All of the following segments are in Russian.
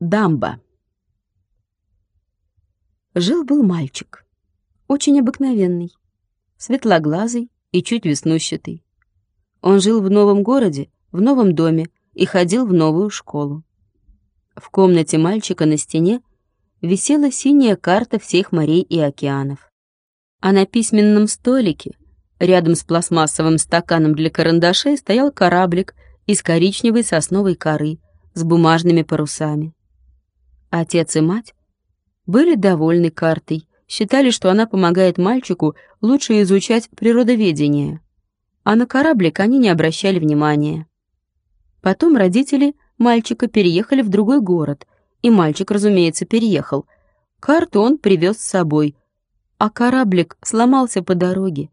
Дамба. Жил-был мальчик, очень обыкновенный, светлоглазый и чуть веснущатый. Он жил в новом городе, в новом доме и ходил в новую школу. В комнате мальчика на стене висела синяя карта всех морей и океанов. А на письменном столике, рядом с пластмассовым стаканом для карандашей, стоял кораблик из коричневой сосновой коры с бумажными парусами. Отец и мать были довольны картой, считали, что она помогает мальчику лучше изучать природоведение. А на кораблик они не обращали внимания. Потом родители мальчика переехали в другой город, и мальчик, разумеется, переехал. Карту он привез с собой, а кораблик сломался по дороге,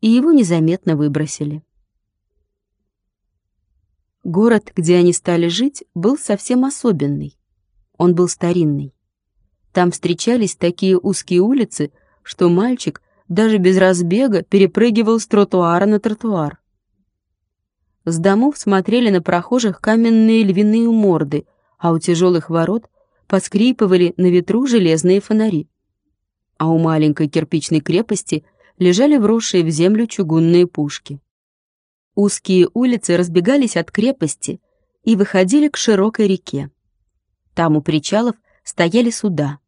и его незаметно выбросили. Город, где они стали жить, был совсем особенный. Он был старинный. Там встречались такие узкие улицы, что мальчик даже без разбега перепрыгивал с тротуара на тротуар. С домов смотрели на прохожих каменные львиные морды, а у тяжелых ворот поскрипывали на ветру железные фонари. А у маленькой кирпичной крепости лежали вросшие в землю чугунные пушки. Узкие улицы разбегались от крепости и выходили к широкой реке. Там у причалов стояли суда.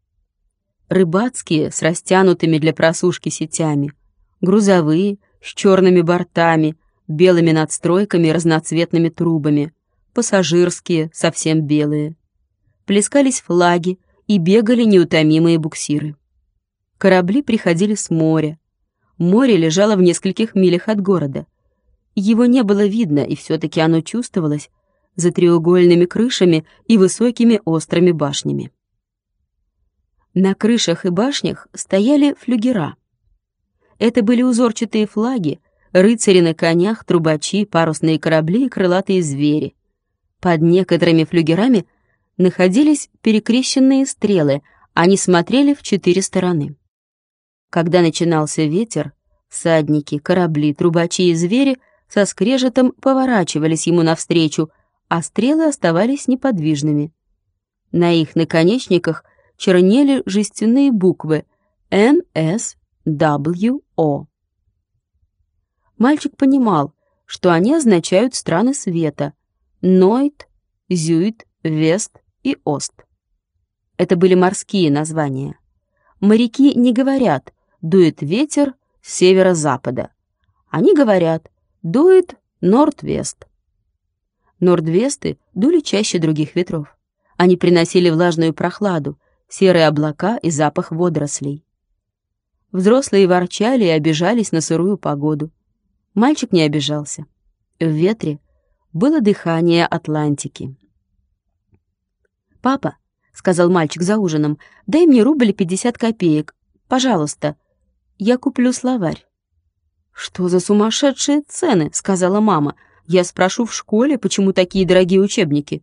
Рыбацкие с растянутыми для просушки сетями, грузовые с черными бортами, белыми надстройками и разноцветными трубами, пассажирские, совсем белые. Плескались флаги и бегали неутомимые буксиры. Корабли приходили с моря. Море лежало в нескольких милях от города. Его не было видно, и все таки оно чувствовалось, за треугольными крышами и высокими острыми башнями. На крышах и башнях стояли флюгера. Это были узорчатые флаги, рыцари на конях, трубачи, парусные корабли и крылатые звери. Под некоторыми флюгерами находились перекрещенные стрелы, они смотрели в четыре стороны. Когда начинался ветер, всадники, корабли, трубачи и звери со скрежетом поворачивались ему навстречу, а стрелы оставались неподвижными. На их наконечниках чернели жестяные буквы NSWO. Мальчик понимал, что они означают страны света — Нойт, Зюит, Вест и Ост. Это были морские названия. Моряки не говорят «дует ветер с северо-запада». Они говорят «дует норд-вест». Нордвесты дули чаще других ветров. Они приносили влажную прохладу, серые облака и запах водорослей. Взрослые ворчали и обижались на сырую погоду. Мальчик не обижался. В ветре было дыхание Атлантики. «Папа», — сказал мальчик за ужином, — «дай мне рубль пятьдесят копеек. Пожалуйста, я куплю словарь». «Что за сумасшедшие цены?» — сказала мама. Я спрошу в школе, почему такие дорогие учебники».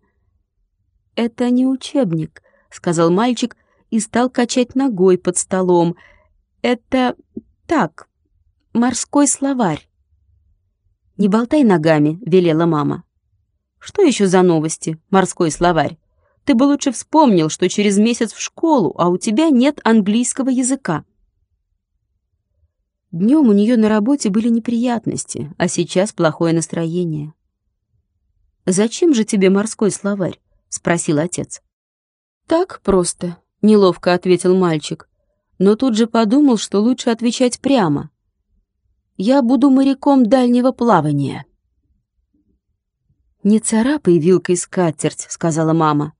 «Это не учебник», — сказал мальчик и стал качать ногой под столом. «Это так, морской словарь». «Не болтай ногами», — велела мама. «Что еще за новости, морской словарь? Ты бы лучше вспомнил, что через месяц в школу, а у тебя нет английского языка». Днем у нее на работе были неприятности, а сейчас плохое настроение. «Зачем же тебе морской словарь?» — спросил отец. «Так просто», — неловко ответил мальчик, но тут же подумал, что лучше отвечать прямо. «Я буду моряком дальнего плавания». «Не царапай вилкой скатерть», — сказала мама.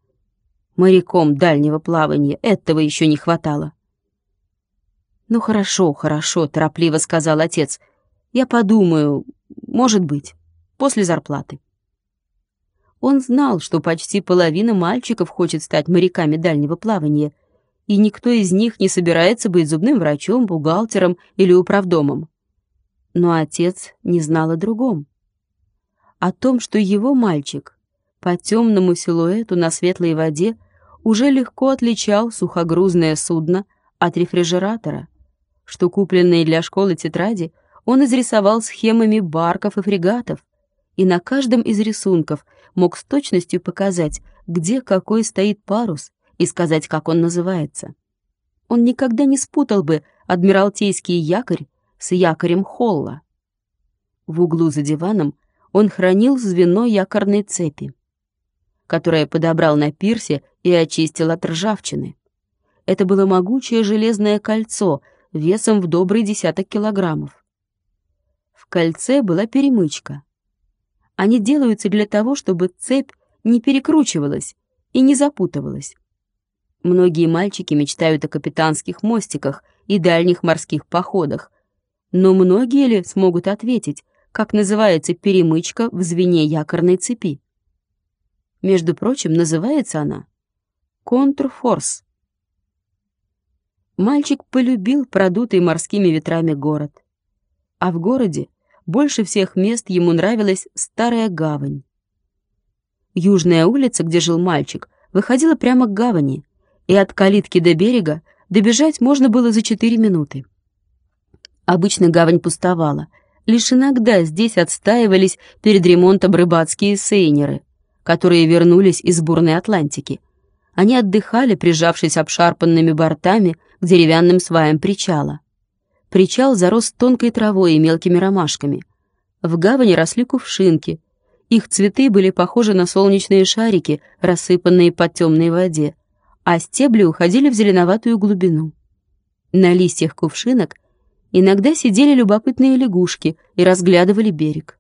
«Моряком дальнего плавания этого еще не хватало». «Ну хорошо, хорошо», — торопливо сказал отец. «Я подумаю, может быть, после зарплаты». Он знал, что почти половина мальчиков хочет стать моряками дальнего плавания, и никто из них не собирается быть зубным врачом, бухгалтером или управдомом. Но отец не знал о другом. О том, что его мальчик по темному силуэту на светлой воде уже легко отличал сухогрузное судно от рефрижератора — что купленные для школы тетради он изрисовал схемами барков и фрегатов, и на каждом из рисунков мог с точностью показать, где какой стоит парус и сказать, как он называется. Он никогда не спутал бы адмиралтейский якорь с якорем Холла. В углу за диваном он хранил звено якорной цепи, которое подобрал на пирсе и очистил от ржавчины. Это было могучее железное кольцо весом в добрый десяток килограммов. В кольце была перемычка. Они делаются для того, чтобы цепь не перекручивалась и не запутывалась. Многие мальчики мечтают о капитанских мостиках и дальних морских походах, но многие ли смогут ответить, как называется перемычка в звене якорной цепи? Между прочим, называется она контрфорс. Мальчик полюбил продутый морскими ветрами город. А в городе больше всех мест ему нравилась старая гавань. Южная улица, где жил мальчик, выходила прямо к гавани, и от калитки до берега добежать можно было за четыре минуты. Обычно гавань пустовала. Лишь иногда здесь отстаивались перед ремонтом рыбацкие сейнеры, которые вернулись из бурной Атлантики. Они отдыхали, прижавшись обшарпанными бортами к деревянным сваям причала. Причал зарос тонкой травой и мелкими ромашками. В гавани росли кувшинки. Их цветы были похожи на солнечные шарики, рассыпанные по темной воде а стебли уходили в зеленоватую глубину. На листьях кувшинок иногда сидели любопытные лягушки и разглядывали берег.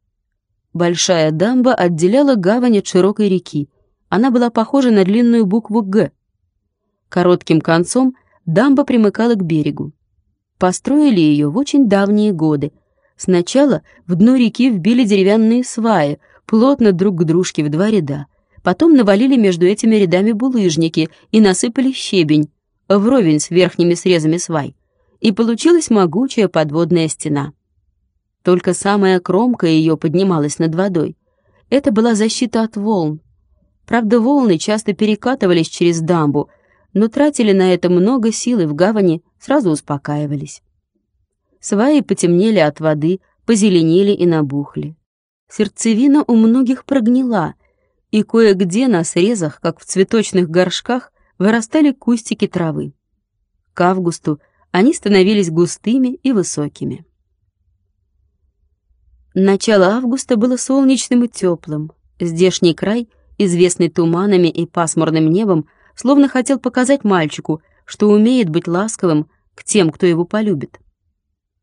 Большая дамба отделяла гавань от широкой реки. Она была похожа на длинную букву «Г». Коротким концом дамба примыкала к берегу. Построили ее в очень давние годы. Сначала в дно реки вбили деревянные сваи, плотно друг к дружке в два ряда — Потом навалили между этими рядами булыжники и насыпали щебень, вровень с верхними срезами свай, и получилась могучая подводная стена. Только самая кромка ее поднималась над водой. Это была защита от волн. Правда, волны часто перекатывались через дамбу, но тратили на это много сил и в гавани сразу успокаивались. Сваи потемнели от воды, позеленели и набухли. Сердцевина у многих прогнила, и кое-где на срезах, как в цветочных горшках, вырастали кустики травы. К августу они становились густыми и высокими. Начало августа было солнечным и теплым. Здешний край, известный туманами и пасмурным небом, словно хотел показать мальчику, что умеет быть ласковым к тем, кто его полюбит.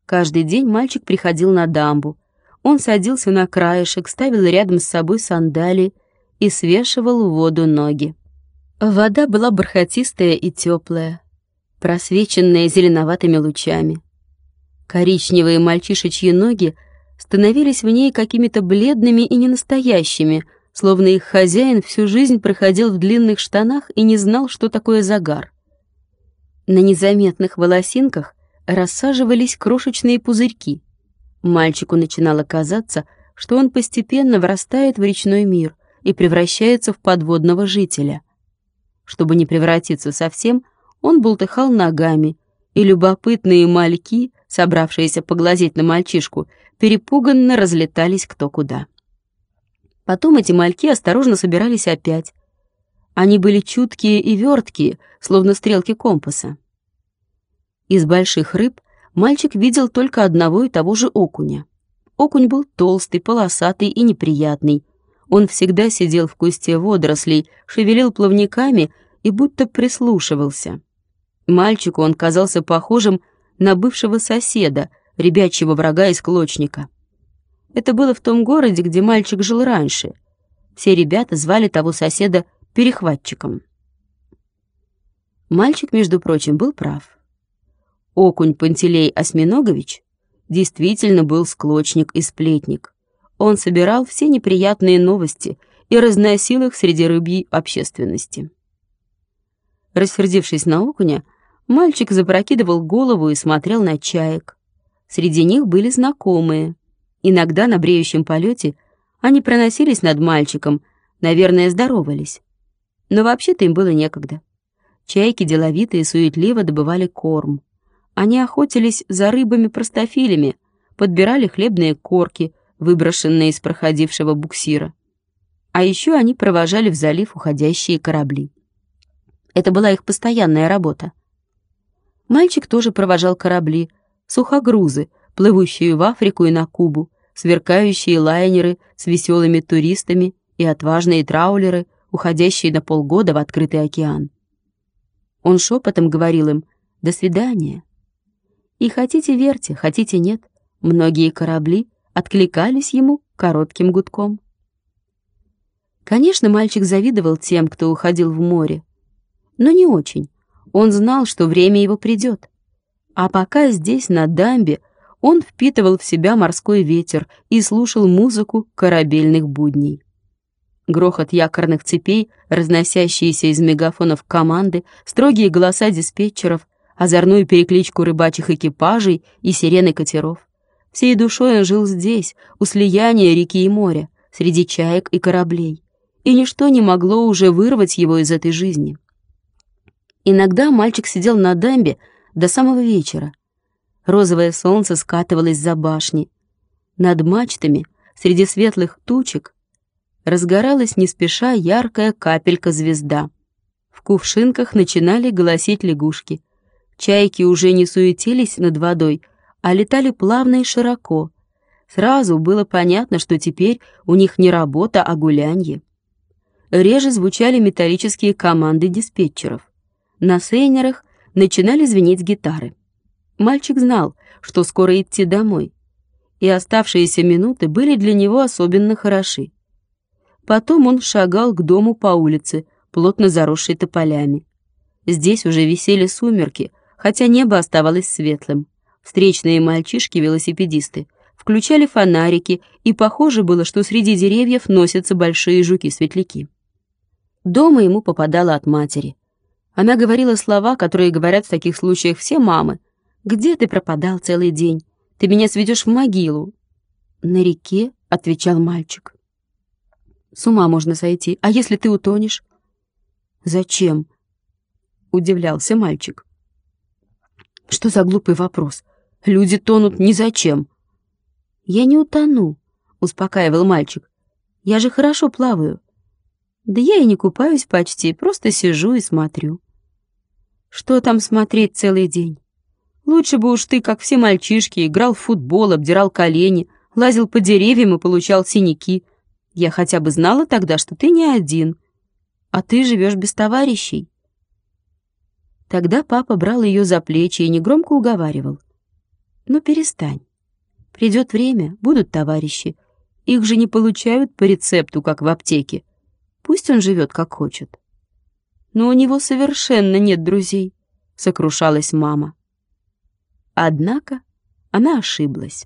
Каждый день мальчик приходил на дамбу. Он садился на краешек, ставил рядом с собой сандалии, и свешивал в воду ноги. Вода была бархатистая и теплая, просвеченная зеленоватыми лучами. Коричневые мальчишечьи ноги становились в ней какими-то бледными и ненастоящими, словно их хозяин всю жизнь проходил в длинных штанах и не знал, что такое загар. На незаметных волосинках рассаживались крошечные пузырьки. Мальчику начинало казаться, что он постепенно врастает в речной мир — и превращается в подводного жителя. Чтобы не превратиться совсем, он бултыхал ногами, и любопытные мальки, собравшиеся поглазеть на мальчишку, перепуганно разлетались кто куда. Потом эти мальки осторожно собирались опять. Они были чуткие и верткие, словно стрелки компаса. Из больших рыб мальчик видел только одного и того же окуня. Окунь был толстый, полосатый и неприятный, он всегда сидел в кусте водорослей, шевелил плавниками и будто прислушивался. Мальчику он казался похожим на бывшего соседа, ребячьего врага из Клочника. Это было в том городе, где мальчик жил раньше. Все ребята звали того соседа перехватчиком. Мальчик, между прочим, был прав. Окунь Пантелей Осьминогович действительно был склочник и сплетник. Он собирал все неприятные новости и разносил их среди рыбьей общественности. Рассердившись на окуня, мальчик запрокидывал голову и смотрел на чаек. Среди них были знакомые. Иногда на бреющем полете они проносились над мальчиком, наверное, здоровались. Но вообще-то им было некогда. Чайки деловито и суетливо добывали корм. Они охотились за рыбами-простофилями, подбирали хлебные корки, выброшенные из проходившего буксира. А еще они провожали в залив уходящие корабли. Это была их постоянная работа. Мальчик тоже провожал корабли, сухогрузы, плывущие в Африку и на Кубу, сверкающие лайнеры с веселыми туристами и отважные траулеры, уходящие на полгода в открытый океан. Он шепотом говорил им «До свидания». И хотите верьте, хотите нет, многие корабли откликались ему коротким гудком. Конечно, мальчик завидовал тем, кто уходил в море, но не очень. Он знал, что время его придет. А пока здесь, на дамбе, он впитывал в себя морской ветер и слушал музыку корабельных будней. Грохот якорных цепей, разносящиеся из мегафонов команды, строгие голоса диспетчеров, озорную перекличку рыбачьих экипажей и сирены катеров. Всей душой он жил здесь, у слияния реки и моря, среди чаек и кораблей, и ничто не могло уже вырвать его из этой жизни. Иногда мальчик сидел на дамбе до самого вечера. Розовое солнце скатывалось за башни. Над мачтами, среди светлых тучек, разгоралась не спеша яркая капелька-звезда. В кувшинках начинали голосить лягушки. Чайки уже не суетились над водой, а летали плавно и широко. Сразу было понятно, что теперь у них не работа, а гулянье. Реже звучали металлические команды диспетчеров. На сейнерах начинали звенеть гитары. Мальчик знал, что скоро идти домой, и оставшиеся минуты были для него особенно хороши. Потом он шагал к дому по улице, плотно заросшей тополями. Здесь уже висели сумерки, хотя небо оставалось светлым. Встречные мальчишки-велосипедисты включали фонарики, и похоже было, что среди деревьев носятся большие жуки-светляки. Дома ему попадало от матери. Она говорила слова, которые говорят в таких случаях все мамы. «Где ты пропадал целый день? Ты меня сведешь в могилу». «На реке», — отвечал мальчик. С ума можно сойти. А если ты утонешь? Зачем? Удивлялся мальчик. Что за глупый вопрос? Люди тонут ни зачем. Я не утону, успокаивал мальчик. Я же хорошо плаваю. Да я и не купаюсь почти, просто сижу и смотрю. Что там смотреть целый день? Лучше бы уж ты, как все мальчишки, играл в футбол, обдирал колени, лазил по деревьям и получал синяки — я хотя бы знала тогда, что ты не один, а ты живешь без товарищей. Тогда папа брал ее за плечи и негромко уговаривал. «Ну, перестань. Придет время, будут товарищи. Их же не получают по рецепту, как в аптеке. Пусть он живет, как хочет». «Но у него совершенно нет друзей», — сокрушалась мама. Однако она ошиблась.